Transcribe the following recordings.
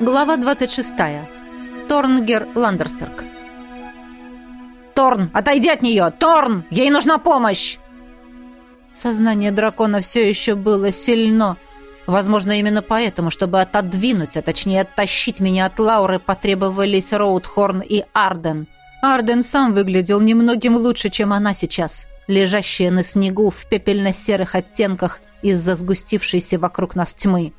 Глава 26. Торнгер Ландерстерк. «Торн, отойди от нее! Торн! Ей нужна помощь!» Сознание дракона все еще было сильно. Возможно, именно поэтому, чтобы отодвинуть, а точнее оттащить меня от Лауры, потребовались Роудхорн и Арден. Арден сам выглядел немногим лучше, чем она сейчас, лежащая на снегу в пепельно-серых оттенках из-за сгустившейся вокруг нас тьмы.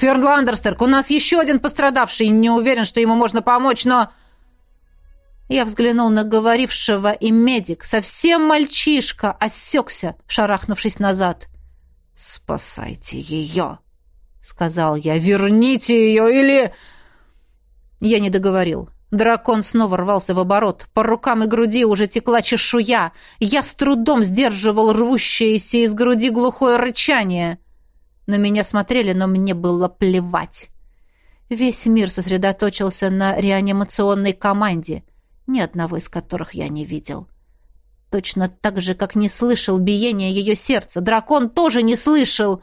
«Ферн Ландерстерк, у нас еще один пострадавший. Не уверен, что ему можно помочь, но...» Я взглянул на говорившего, и медик, совсем мальчишка, осекся, шарахнувшись назад. «Спасайте ее!» — сказал я. «Верните ее или...» Я не договорил. Дракон снова рвался в оборот. По рукам и груди уже текла чешуя. Я с трудом сдерживал рвущееся из груди глухое рычание. На меня смотрели, но мне было плевать. Весь мир сосредоточился на реанимационной команде ни одного из которых я не видел. Точно так же, как не слышал биения ее сердца, дракон тоже не слышал,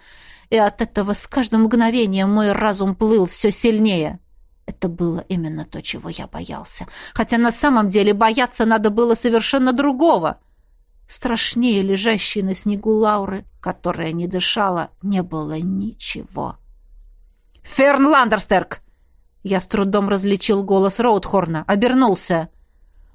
и от этого с каждым мгновением мой разум плыл все сильнее. Это было именно то, чего я боялся. Хотя на самом деле бояться надо было совершенно другого. Страшнее лежащей на снегу Лауры, которая не дышала, не было ничего. «Ферн Ландерстерк!» Я с трудом различил голос Роудхорна, обернулся.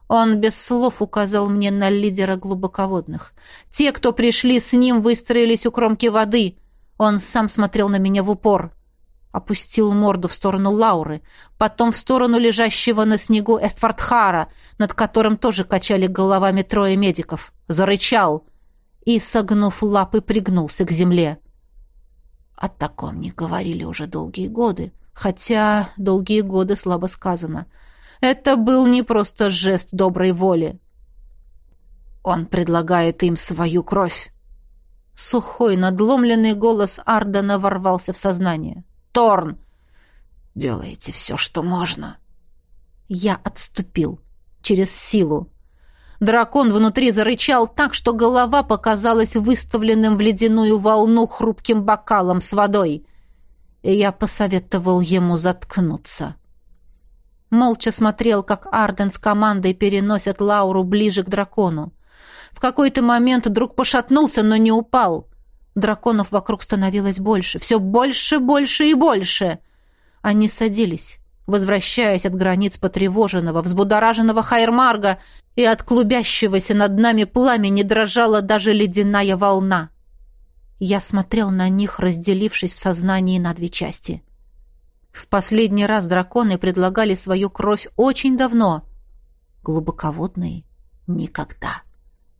Он без слов указал мне на лидера глубоководных. Те, кто пришли с ним, выстроились у кромки воды. Он сам смотрел на меня в упор. Опустил морду в сторону Лауры, потом в сторону лежащего на снегу Эстфордхара, над которым тоже качали головами трое медиков. Зарычал и, согнув лапы, пригнулся к земле. О таком не говорили уже долгие годы, хотя долгие годы слабо сказано — это был не просто жест доброй воли. Он предлагает им свою кровь. Сухой, надломленный голос Ардена ворвался в сознание. «Торн! Делайте все, что можно!» Я отступил. Через силу. Дракон внутри зарычал так, что голова показалась выставленным в ледяную волну хрупким бокалом с водой. И я посоветовал ему заткнуться. Молча смотрел, как Арден с командой переносят Лауру ближе к дракону. В какой-то момент друг пошатнулся, но не упал. Драконов вокруг становилось больше. Все больше, больше и больше. Они садились, возвращаясь от границ потревоженного, взбудораженного Хайрмарга, и от клубящегося над нами пламени дрожала даже ледяная волна. Я смотрел на них, разделившись в сознании на две части — в последний раз драконы предлагали свою кровь очень давно. Глубоководные — никогда.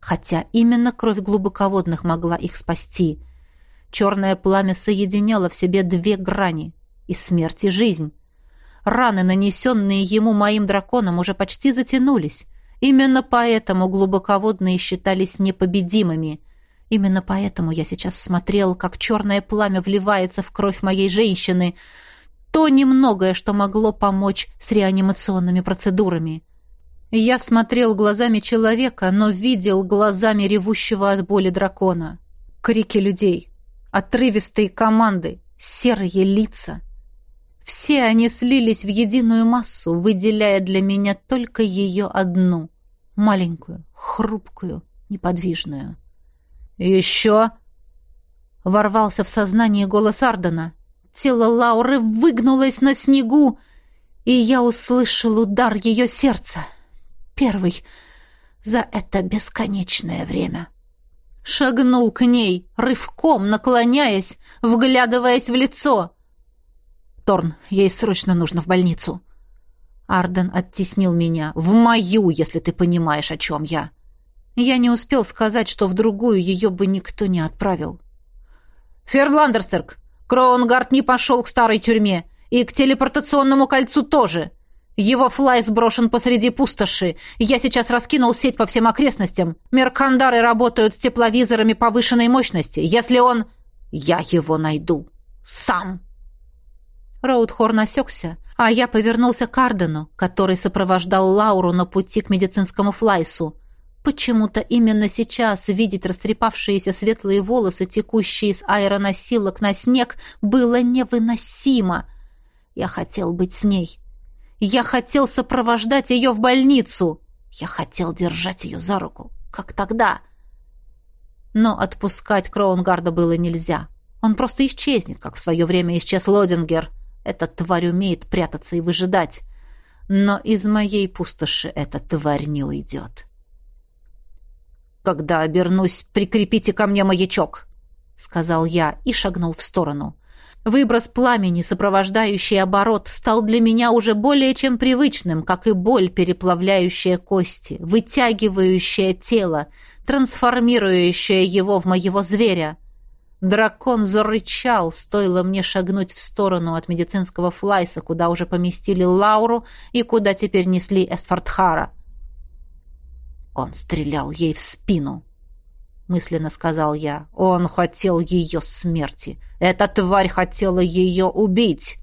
Хотя именно кровь глубоководных могла их спасти. Черное пламя соединяло в себе две грани — и смерть, и жизнь. Раны, нанесенные ему моим драконом, уже почти затянулись. Именно поэтому глубоководные считались непобедимыми. Именно поэтому я сейчас смотрел, как черное пламя вливается в кровь моей женщины — то немногое, что могло помочь с реанимационными процедурами. Я смотрел глазами человека, но видел глазами ревущего от боли дракона. Крики людей, отрывистые команды, серые лица. Все они слились в единую массу, выделяя для меня только ее одну, маленькую, хрупкую, неподвижную. «Еще!» — ворвался в сознание голос Ардена. Тело Лауры выгнулось на снегу, и я услышал удар ее сердца. Первый за это бесконечное время. Шагнул к ней, рывком наклоняясь, вглядываясь в лицо. «Торн, ей срочно нужно в больницу». Арден оттеснил меня. «В мою, если ты понимаешь, о чем я». Я не успел сказать, что в другую ее бы никто не отправил. «Ферландерстерк, Кроунгард не пошел к старой тюрьме. И к телепортационному кольцу тоже. Его флай сброшен посреди пустоши. Я сейчас раскинул сеть по всем окрестностям. Меркандары работают с тепловизорами повышенной мощности. Если он... Я его найду. Сам. Роудхорн осекся, а я повернулся к Ардену, который сопровождал Лауру на пути к медицинскому флайсу. Почему-то именно сейчас видеть растрепавшиеся светлые волосы, текущие из аэроносилок на снег, было невыносимо. Я хотел быть с ней. Я хотел сопровождать ее в больницу. Я хотел держать ее за руку, как тогда. Но отпускать Кроунгарда было нельзя. Он просто исчезнет, как в свое время исчез Лодингер. Эта тварь умеет прятаться и выжидать. Но из моей пустоши эта тварь не уйдет. «Когда обернусь, прикрепите ко мне маячок», — сказал я и шагнул в сторону. Выброс пламени, сопровождающий оборот, стал для меня уже более чем привычным, как и боль, переплавляющая кости, вытягивающая тело, трансформирующая его в моего зверя. Дракон зарычал, стоило мне шагнуть в сторону от медицинского флайса, куда уже поместили Лауру и куда теперь несли Эсфордхара. Он стрелял ей в спину, мысленно сказал я. Он хотел ее смерти. Эта тварь хотела ее убить.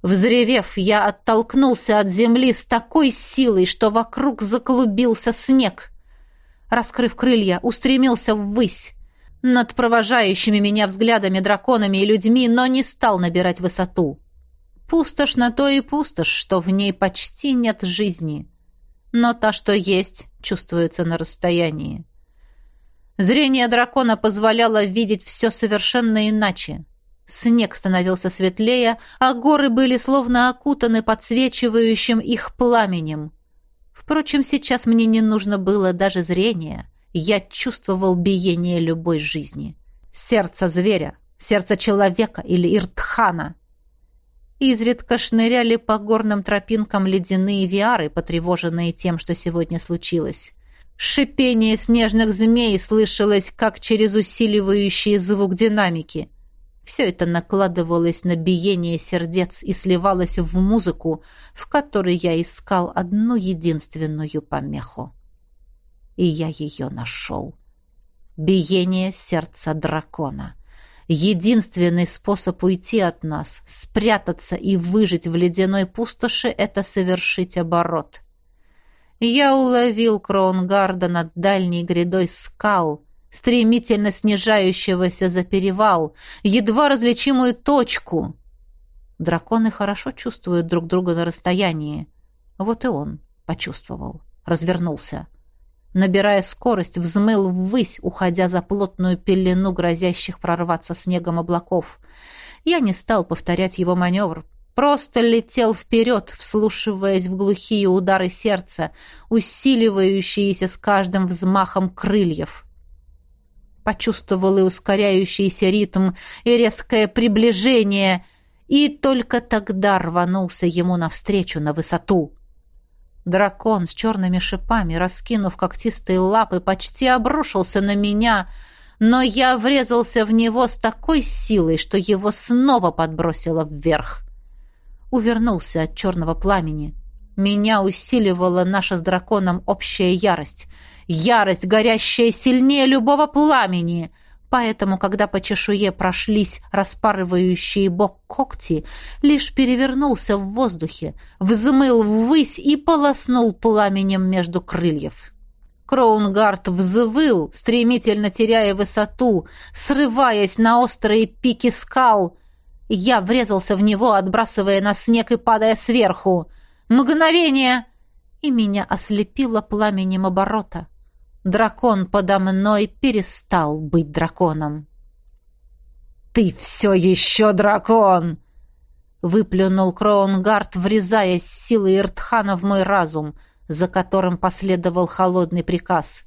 Взревев, я оттолкнулся от земли с такой силой, что вокруг заклубился снег. Раскрыв крылья, устремился ввысь над провожающими меня взглядами драконами и людьми, но не стал набирать высоту. Пустошь на то и пустошь, что в ней почти нет жизни. Но та, что есть, чувствуется на расстоянии. Зрение дракона позволяло видеть все совершенно иначе. Снег становился светлее, а горы были словно окутаны подсвечивающим их пламенем. Впрочем, сейчас мне не нужно было даже зрения. Я чувствовал биение любой жизни. Сердце зверя, сердце человека или иртхана. Изредка шныряли по горным тропинкам ледяные виары, потревоженные тем, что сегодня случилось. Шипение снежных змей слышалось, как через усиливающий звук динамики. Все это накладывалось на биение сердец и сливалось в музыку, в которой я искал одну единственную помеху и я ее нашел. Биение сердца дракона. Единственный способ уйти от нас, спрятаться и выжить в ледяной пустоши — это совершить оборот. Я уловил Кроунгарда над дальней грядой скал, стремительно снижающегося за перевал, едва различимую точку. Драконы хорошо чувствуют друг друга на расстоянии. Вот и он почувствовал, развернулся набирая скорость, взмыл ввысь, уходя за плотную пелену грозящих прорваться снегом облаков. Я не стал повторять его маневр, просто летел вперед, вслушиваясь в глухие удары сердца, усиливающиеся с каждым взмахом крыльев. Почувствовал и ускоряющийся ритм, и резкое приближение, и только тогда рванулся ему навстречу на высоту. Дракон с черными шипами, раскинув когтистые лапы, почти обрушился на меня, но я врезался в него с такой силой, что его снова подбросило вверх. Увернулся от черного пламени. Меня усиливала наша с драконом общая ярость. Ярость, горящая сильнее любого пламени — Поэтому, когда по чешуе прошлись распарывающие бок когти, лишь перевернулся в воздухе, взмыл ввысь и полоснул пламенем между крыльев. Кроунгард взвыл, стремительно теряя высоту, срываясь на острые пики скал. Я врезался в него, отбрасывая на снег и падая сверху. Мгновение! И меня ослепило пламенем оборота. Дракон подо мной перестал быть драконом. «Ты все еще дракон!» Выплюнул Кроунгард, врезаясь силой Иртхана в мой разум, за которым последовал холодный приказ.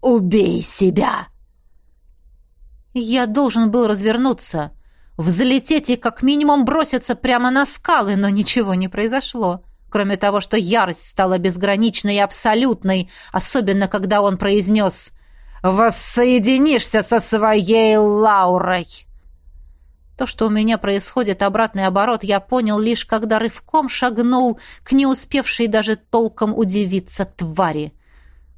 «Убей себя!» Я должен был развернуться, взлететь и как минимум броситься прямо на скалы, но ничего не произошло кроме того, что ярость стала безграничной и абсолютной, особенно когда он произнес «Воссоединишься со своей Лаурой!» То, что у меня происходит обратный оборот, я понял лишь, когда рывком шагнул к не успевшей даже толком удивиться твари.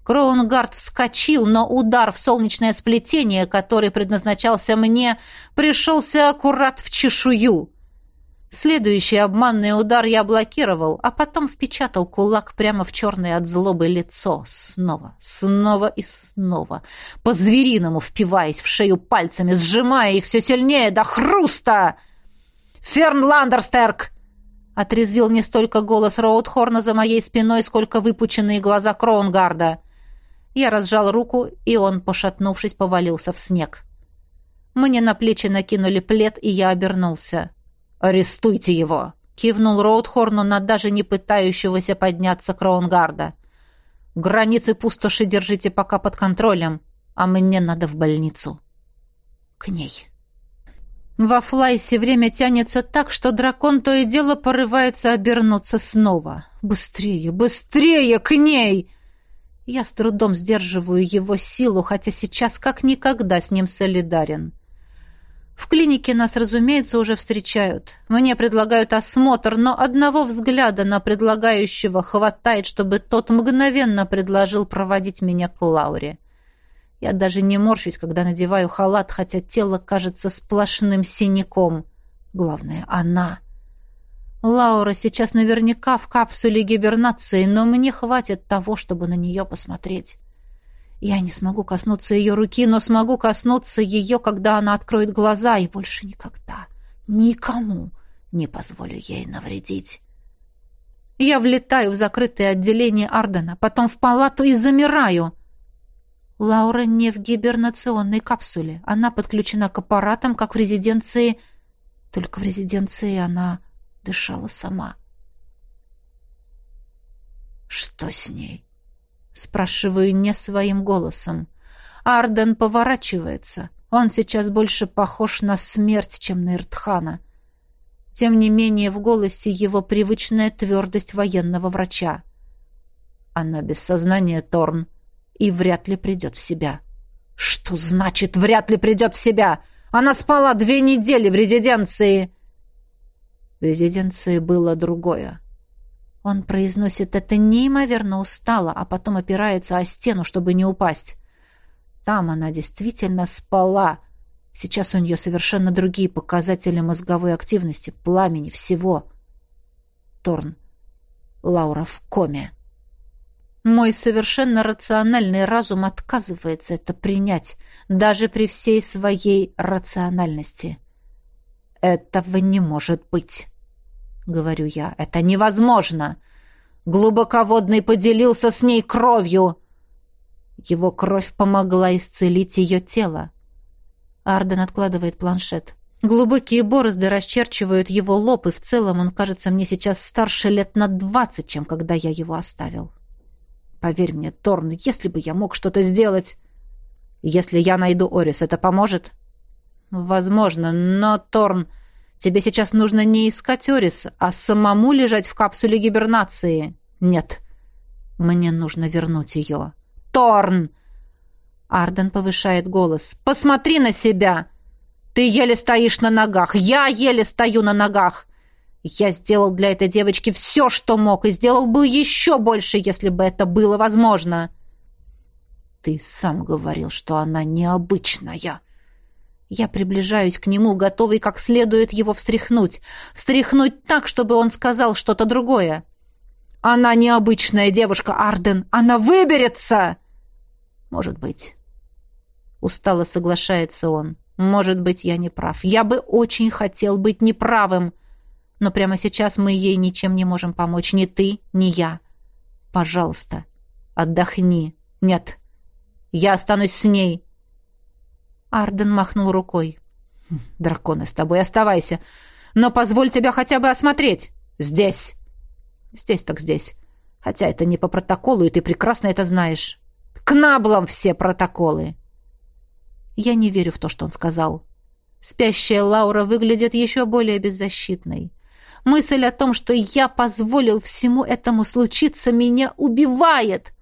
Кроунгард вскочил, но удар в солнечное сплетение, который предназначался мне, пришелся аккурат в чешую. Следующий обманный удар я блокировал, а потом впечатал кулак прямо в черное от злобы лицо. Снова, снова и снова. По-звериному впиваясь в шею пальцами, сжимая их все сильнее до хруста. Ферн Ландерстерк!» Отрезвил не столько голос Роудхорна за моей спиной, сколько выпученные глаза Кроунгарда. Я разжал руку, и он, пошатнувшись, повалился в снег. Мне на плечи накинули плед, и я обернулся. «Арестуйте его!» — кивнул Роудхорну на даже не пытающегося подняться Кроунгарда. «Границы пустоши держите пока под контролем, а мне надо в больницу». «К ней». Во Флайсе время тянется так, что дракон то и дело порывается обернуться снова. «Быстрее, быстрее, к ней!» Я с трудом сдерживаю его силу, хотя сейчас как никогда с ним солидарен. В клинике нас, разумеется, уже встречают. Мне предлагают осмотр, но одного взгляда на предлагающего хватает, чтобы тот мгновенно предложил проводить меня к Лауре. Я даже не морщусь, когда надеваю халат, хотя тело кажется сплошным синяком. Главное, она. Лаура сейчас наверняка в капсуле гибернации, но мне хватит того, чтобы на нее посмотреть. Я не смогу коснуться ее руки, но смогу коснуться ее, когда она откроет глаза, и больше никогда, никому не позволю ей навредить. Я влетаю в закрытое отделение Ардена, потом в палату и замираю — Лаура не в гибернационной капсуле. Она подключена к аппаратам, как в резиденции... Только в резиденции она дышала сама. «Что с ней?» Спрашиваю не своим голосом. Арден поворачивается. Он сейчас больше похож на смерть, чем на Иртхана. Тем не менее, в голосе его привычная твердость военного врача. «Она без сознания, Торн», и вряд ли придет в себя. Что значит «вряд ли придет в себя»? Она спала две недели в резиденции. В резиденции было другое. Он произносит это неимоверно устало, а потом опирается о стену, чтобы не упасть. Там она действительно спала. Сейчас у нее совершенно другие показатели мозговой активности, пламени, всего. Торн. Лаура в коме. Мой совершенно рациональный разум отказывается это принять, даже при всей своей рациональности. «Этого не может быть», — говорю я. «Это невозможно. Глубоководный поделился с ней кровью». Его кровь помогла исцелить ее тело. Арден откладывает планшет. Глубокие борозды расчерчивают его лоб, и в целом он кажется мне сейчас старше лет на двадцать, чем когда я его оставил. Поверь мне, Торн, если бы я мог что-то сделать... Если я найду Орис, это поможет? Возможно, но, Торн, тебе сейчас нужно не искать Орис, а самому лежать в капсуле гибернации. Нет, мне нужно вернуть ее. Торн! Арден повышает голос. Посмотри на себя! Ты еле стоишь на ногах, я еле стою на ногах. Я сделал для этой девочки все, что мог, и сделал бы еще больше, если бы это было возможно. Ты сам говорил, что она необычная. Я приближаюсь к нему, готовый как следует его встряхнуть. Встряхнуть так, чтобы он сказал что-то другое. Она необычная девушка, Арден. Она выберется! Может быть. Устало соглашается он. Может быть, я не прав. Я бы очень хотел быть неправым. — но прямо сейчас мы ей ничем не можем помочь, ни ты, ни я. Пожалуйста, отдохни. Нет, я останусь с ней. Арден махнул рукой. «Хм, драконы, с тобой оставайся. Но позволь тебя хотя бы осмотреть. Здесь. Здесь так здесь. Хотя это не по протоколу, и ты прекрасно это знаешь. К наблам все протоколы. Я не верю в то, что он сказал. Спящая Лаура выглядит еще более беззащитной. Мысль о том, что я позволил всему этому случиться, меня убивает.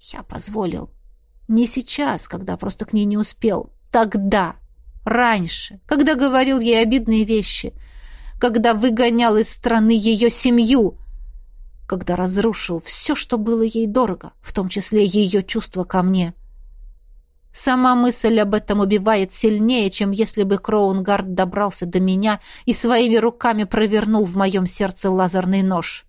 Я позволил. Не сейчас, когда просто к ней не успел. Тогда. Раньше. Когда говорил ей обидные вещи. Когда выгонял из страны ее семью. Когда разрушил все, что было ей дорого, в том числе ее чувства ко мне. — Сама мысль об этом убивает сильнее, чем если бы Кроунгард добрался до меня и своими руками провернул в моем сердце лазерный нож.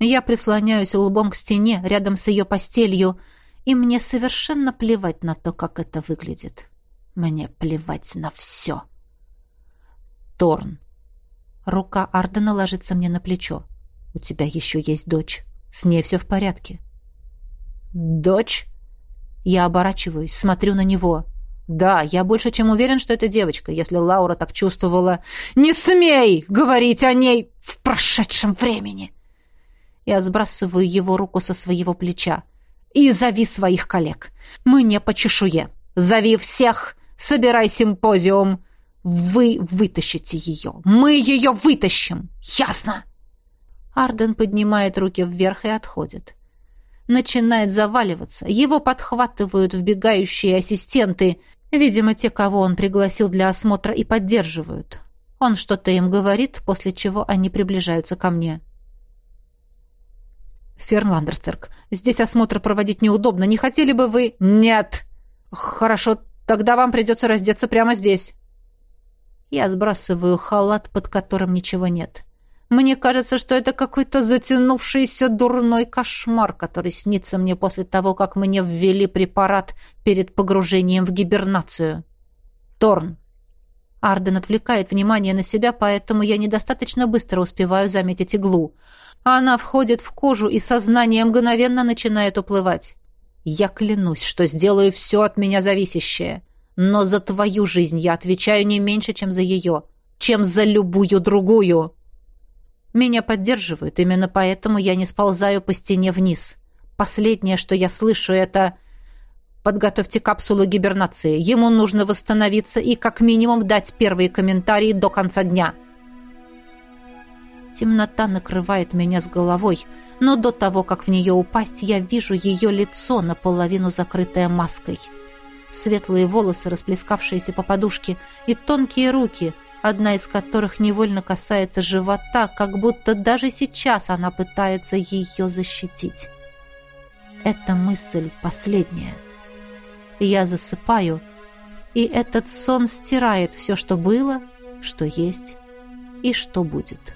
Я прислоняюсь лбом к стене рядом с ее постелью, и мне совершенно плевать на то, как это выглядит. Мне плевать на все. Торн. Рука Ардена ложится мне на плечо. У тебя еще есть дочь. С ней все в порядке. Дочь? Я оборачиваюсь, смотрю на него. Да, я больше чем уверен, что это девочка, если Лаура так чувствовала. Не смей говорить о ней в прошедшем времени. Я сбрасываю его руку со своего плеча. И зови своих коллег. Мы не по чешуе. Зови всех. Собирай симпозиум. Вы вытащите ее. Мы ее вытащим. Ясно? Арден поднимает руки вверх и отходит. Начинает заваливаться. Его подхватывают вбегающие ассистенты, видимо, те, кого он пригласил для осмотра, и поддерживают. Он что-то им говорит, после чего они приближаются ко мне. «Фернландерстерк, здесь осмотр проводить неудобно. Не хотели бы вы...» «Нет!» «Хорошо, тогда вам придется раздеться прямо здесь». Я сбрасываю халат, под которым ничего нет. Мне кажется, что это какой-то затянувшийся дурной кошмар, который снится мне после того, как мне ввели препарат перед погружением в гибернацию. Торн. Арден отвлекает внимание на себя, поэтому я недостаточно быстро успеваю заметить иглу. Она входит в кожу, и сознание мгновенно начинает уплывать. Я клянусь, что сделаю все от меня зависящее. Но за твою жизнь я отвечаю не меньше, чем за ее, чем за любую другую. Меня поддерживают, именно поэтому я не сползаю по стене вниз. Последнее, что я слышу, это «Подготовьте капсулу гибернации. Ему нужно восстановиться и как минимум дать первые комментарии до конца дня». Темнота накрывает меня с головой, но до того, как в нее упасть, я вижу ее лицо, наполовину закрытое маской. Светлые волосы, расплескавшиеся по подушке, и тонкие руки — одна из которых невольно касается живота, как будто даже сейчас она пытается ее защитить. Эта мысль последняя. Я засыпаю, и этот сон стирает все, что было, что есть и что будет.